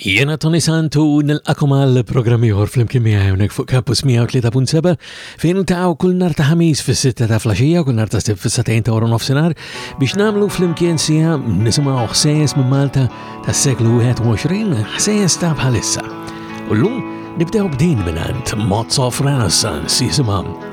Jiena Tony Santu nilqakom għal programm ieħor flimkien miegħi hawnhekk fuq Campus 103.7 fejn niltaqgħu kull nhar ta' ħamis fis-sitta ta' flaxija kull nhar ta' sib fis-satejn ta' nofsinhar biex nagħmlu flimkien sija nisimgħu ħsejjes minn Malta tas-seklu 21 ħsejjes ta' bħalissa. U llum nibdew b'din minn għand Mozzo Renaissance jisimha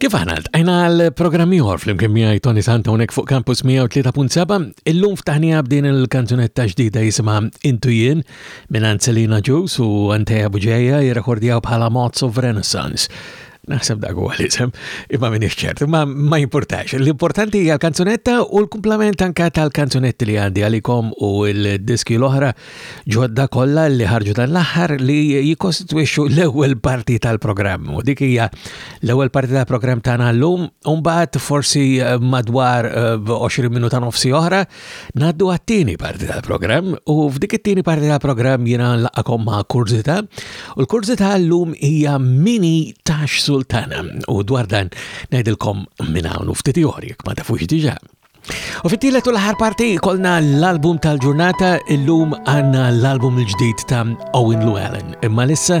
Kif aħna l-tajna l-programm ieħor fl-imkien miegħi Tony Santonek fuq Campus 103.7, illum ftaħnija b'din il-kanzunetta ġdida jisimha Intu Jien minn Anzelina Ġus u Anteja Buġeja jirrekordjaw bħala Mods of Renaissance. Naħseb dak huwa l-isem, imma minix ċert, imma ma jimpurtax. L-importanti hija l-kanzunetta u l-kumplament anka tal-kanzunetti li għandi għalikom u l-diski l-oħra ġodda kollha li ħarġu dan l-aħħar li jikkostitwixxu l-ewwel parti tal-programm. U dik hija l-ewwel parti tal-programm tagħna llum, u mbagħad forsi eh, madwar 20 eh, minuta nofsi oħra Naddu għat-tieni parti tal-programm u f'dik it-tieni parti tal-programm jiena nlaqakom ma' kurzita u l-kurzita llum hija mini tax sultana u dwar dan ngħidilkom minn hawn u ftit ieħor jekk ma tafux diġà. U fit-tielet u l-ħar parti kolna l-album tal-ġurnata illum għanna l-album l-ġdid ta' Owen Llewellyn. Imma lissa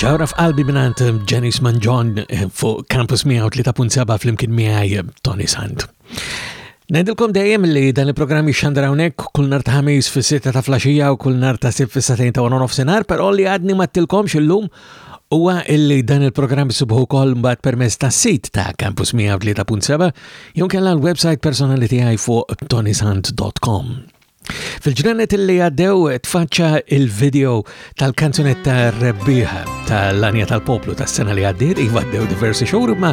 Ġawra f'qalbi minant eh, Jenny Smanġon eh, fuq Campus 103.7 fl-imkien miħaj eh, Tony Sand. Najdilkom dejjem li dan il-programm jixxandar hawnhekk kull nar ta' ħamis fis-sitta ta' flaxija u kull nar ta' sib fis-satejn ta' wara nofsinhar, però li għadni ma tilkomx illum huwa illi dan il-programm isibħu wkoll mbagħad permezz tas-sit ta' Campus 103.7 jew kellha l-website personali tiegħi fuq tonisant.com. Fil-ġranet illi għaddew tfaċċa il-video tal-kanzunetta Rebbiħa tal-Lanja tal-Poplu tas-sena li għaddiet, iva għaddew diversi xhur ma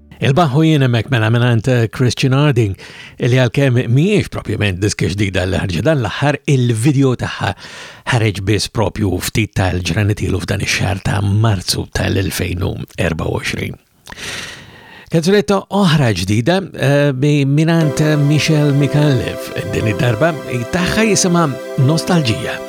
Il-baħ u jien hemmhekk mela mingħand eh, Christian Harding li għalkemm mhijiex propjament diski ġdida li ħarġet dan l-aħħar il-video tagħha ħareġ biss propju ftit tal-ġranitilu f'dan ix-xahar ta' Marzu tal-2024. Kanzunetta oħra ġdida eh, bi minant Michel Mikalev din id-darba taħħa jisima Nostalġija.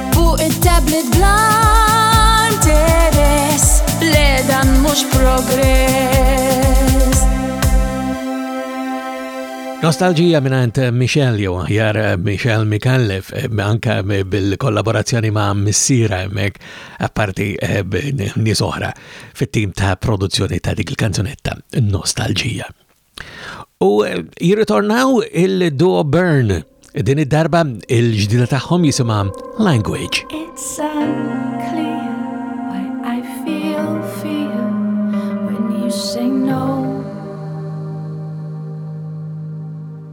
Fuq it-tablet bla interess, le dan mhux progress. Nostalġija minant Michel jew aħjar Michel Mikallef eh, anka bil-kollaborazzjoni ma' missira hemmhekk apparti eh, nies oħra fit-tim ta' produzzjoni ta' dik il-kanzunetta Nostalġija. U eh, jirritornaw il-duo Burn, din id-darba il-ġdida tagħhom jisimha Language. It's unclear why I feel fear when you say no.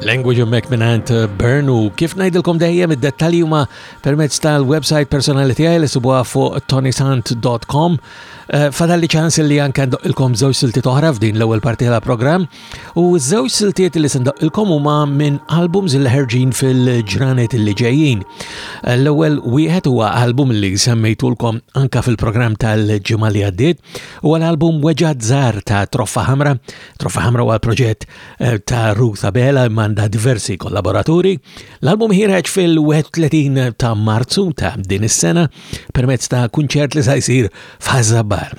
Language of Mac minant uh, Bernu. Kif najdilkom dejjem id-dettali huma permezz tal-website personali tiegħi li subuha fuq tonisant.com. Uh, fadalli ċans li anke ilkom żewġ silti toħra f'din l-ewwel parti tal-programm. U ż-żewġ siltiet li sindaqilkom huma minn albums li ħerġin fil-ġranet li ġejjin. L-ewwel wieħed huwa album li semmejtulkom anka fil-programm tal-ġimgħa li għaddiet, huwa l-album Weġad Żar ta' Troffa Ħamra. Troffa Ħamra huwa proġett eh, ta' Ruth Abela manda diversi kollaboraturi. L-album ħireġ fil-31 ta' Marzu ta' din is-sena permezz ta' kunċert li sa jsir f'Ħażabar.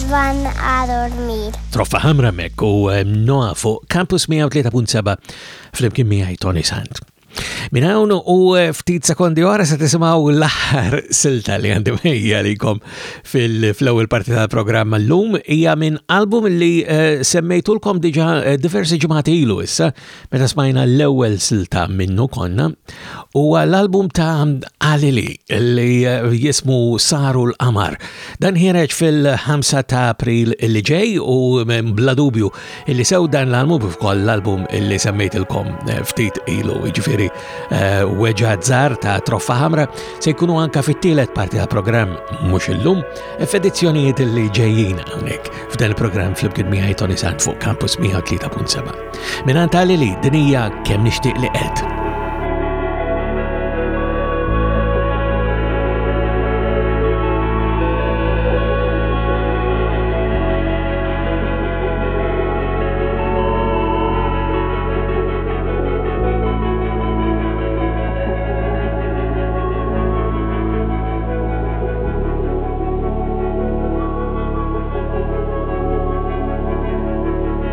Van Aror Mir. Troffa ħamra mek u eh, Noa fuq Campus 103.7 fl-imkien miħaj Tony Sant. Min hawn u eh, ftit sekondi wara se tisimgħu l-aħħar silta li għandi mejja għalikom fil-ewwel parti tal-programm llum hija minn album li eh, semmejtulkom diġà eh, diversi ġimgħat ilu issa Meta smajna l-ewwel silta minnu konna huwa l-album ta' Alili li eh, jismu Saru l-Qamar. Dan ħireġ fil-5 ta' April li ġej u eh, bla dubju li sew dan l-album kif ukoll l-album li semmejtilkom eh, ftit ilu, jiġifieri Weġa Zar ta' Troffa Ħamra se jkunu anka fit-tielet parti ta' programm mhux illum f'edizzjonijiet li ġejjin hawnhekk f'dan il-programm fl-imkien miegħi Tony Sant fuq Campus 103.7. Minan tali li dinija kemm nixtieq li qed.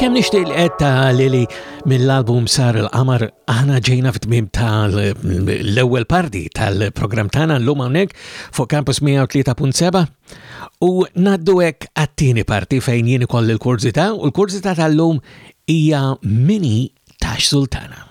Kem nishtiq l-qed ta' Lili mill-album Sar il-Qamar aħna ġejna f'tmim tal-ewwel parti tal-programm tagħna llum hawnhekk fuq Campus 103.7 U ngħaddu hekk għat-tieni parti fejn jien ikolli l-kurżità u l-kurżità tal-lum hija mini tax sultana.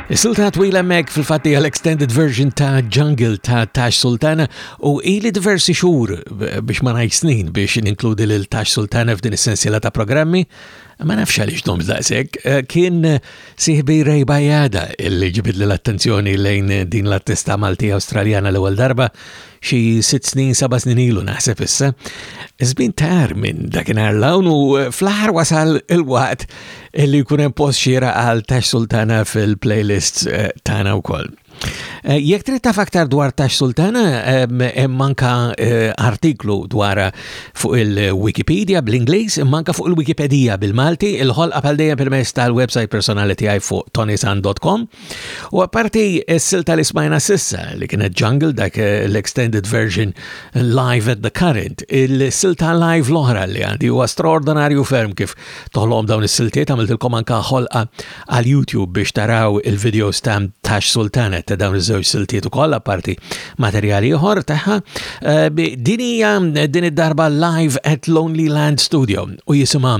Is-silta twila hemmhekk fil-fatt hija l-extended version ta' Jungle ta' Tash Sultana u ili diversi xhur biex ma ngħid snin biex ninkludi lil Tash Sultana f'din is-sensiela ta' programmi. Ma nafx għaliex dom daqshekk, eh, kien siħbi Ray Bajada illi ġibidli l-attenzjoni lejn din l-artista Malti Awstraljana l-ewwel darba xi sitt snin, saba' snin ilu naħseb issa. Żmien tar minn dakinhar l-hawn u eh, fl-aħħar wasal il-waqt li jkun hemm post xiera għal tax sultana fil-playlists eh, tagħna wkoll. Eh, jekk trid taf aktar dwar tax sultana, hemm manka artiklu dwar fuq il-Wikipedia bl-Ingliż, manka fuq il-Wikipedija bil-Malti, il-ħolqa bħal dejjem permezz tal-website personali tiegħi fuq tonisan.com. U apparti s-silta li smajna sissa li kienet Jungle dak eh, l-extended version live at the current, il-silta live l-oħra li għandi huwa straordinarju ferm kif toħlom dawn is-siltiet għamiltilkom anka ħolqa għal YouTube biex taraw il-video stamp Tash Sultana ta' dawn iż-żewġ siltiet ukoll apparti materjali ieħor tagħha. Eh, din hija din id-darba live at Lonely Land Studio u jisimha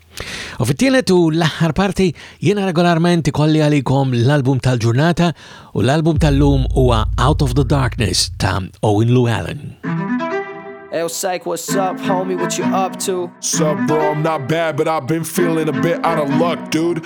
U fit-tielet u l-aħħar parti jiena regolarment ikolli għalikom l-album tal-ġurnata u l-album tal-lum huwa Out of the Darkness ta' Owen Llewellyn. Hey, psych, what's up, homie? What you up to? Sup, bro? I'm not bad, but I've been feeling a bit out of luck, dude.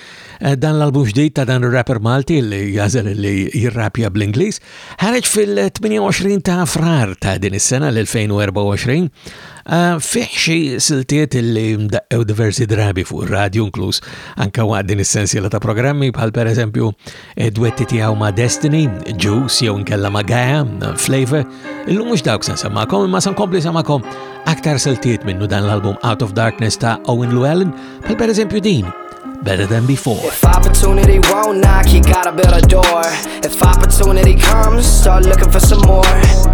Dan l-album ġdid ta' dan ir-rapper Malti li jażel li jirrapja bl-Ingliż ħareġ fil-28 ta' frar ta' din is-sena l-2024 Ah, fih xi siltiet li mdaqqew diversi drabi fuq ir-radju inkluż anke waqt din is-sensiela ta' programmi bħal pereżempju Id-duetti tiegħu ma' Destiny, Juice jew nkella ma' Gaia, Flavor, illum mhux dawk se nsemmakom imma se nkompli semmakom aktar siltiet minnu dan l-album Out of Darkness ta' Owen Llewellyn, bħal pereżempju din better than before. If opportunity won't knock, you gotta build a door. If opportunity comes, start looking for some more.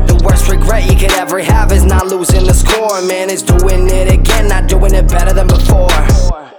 The worst regret you could ever have is not losing the score. Man, it's doing it again, not doing it better than before.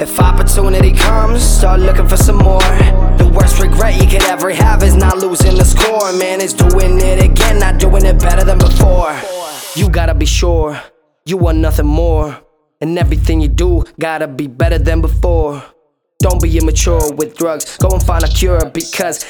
If opportunity comes, start looking for some more. The worst regret you could ever have is not losing the score, man. It's doing it again, not doing it better than before. You gotta be sure you want nothing more, and everything you do gotta be better than before. Don't be immature with drugs. Go and find a cure because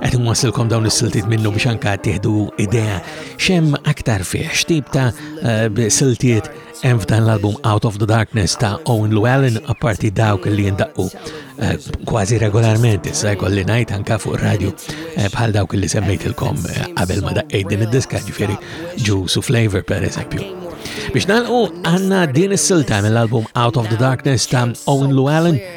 Għet nwasilkom dawn is-siltiet minnu biex anka tieħdu idea xem aktar fih, xtib ta' eh, siltiet hemm f'dan l-album Out of the Darkness ta' Owen Llewellyn apparti dawk li jindaqqu eh, kważi regolarment issa jkolli ngħid anka fuq radio eh, bħal dawk li semmejtilkom qabel ma daqqejt din id-diska ġifieri Juice u Flavor per eżempju. Biex nalqu għanna din is-silta mill-album Out of the Darkness ta' Owen Llewellyn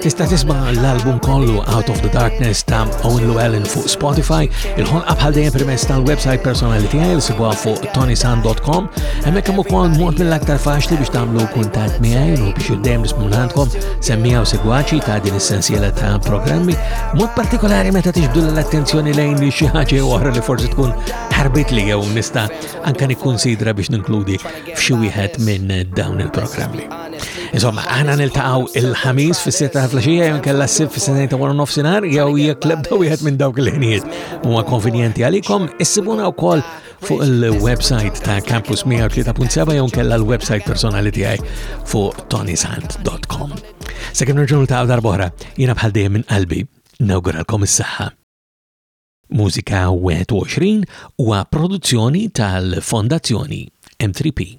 Tista' tisma' l-album kollu Out of the Darkness ta' Owen Llewellyn fuq Spotify, il-ħolqa bħal dejjem permezz tal-website personali tiegħi li sibuha fuq tonisan.com. Hemmhekk hemm ukoll mod mill-aktar faċli biex tagħmlu kuntatt miegħi u biex iddejjem nismu għandkom semmija u segwaċi ta' din is-sensiela ta' programmi, mod partikolari meta tixbdu l-attenzjoni lejn xi ħaġa oħra li forsi tkun ħarbit li jew nista' anke nikkunsidra biex ninkludi f'xi wieħed minn dawn il-programmi. Insomma, aħna niltaqgħu il-ħamis fis-sitta ta' flaxija jew nkella s-sib fis-sentejn ta' wara nofsinhar jew jekk lebda wieħed minn dawk il-ħinijiet huma konvenjenti għalikom, issibuna wkoll fuq il-website ta' Campus 103.7 jew nkella l-website personali tiegħi fuq tonysant.com. Sakemm nerġgħu niltaqgħu darb'oħra, jiena bħal dejjem minn qalbi nawguralkom is-saħħa. Mużika 21 huwa produzzjoni tal-Fondazzjoni M3P.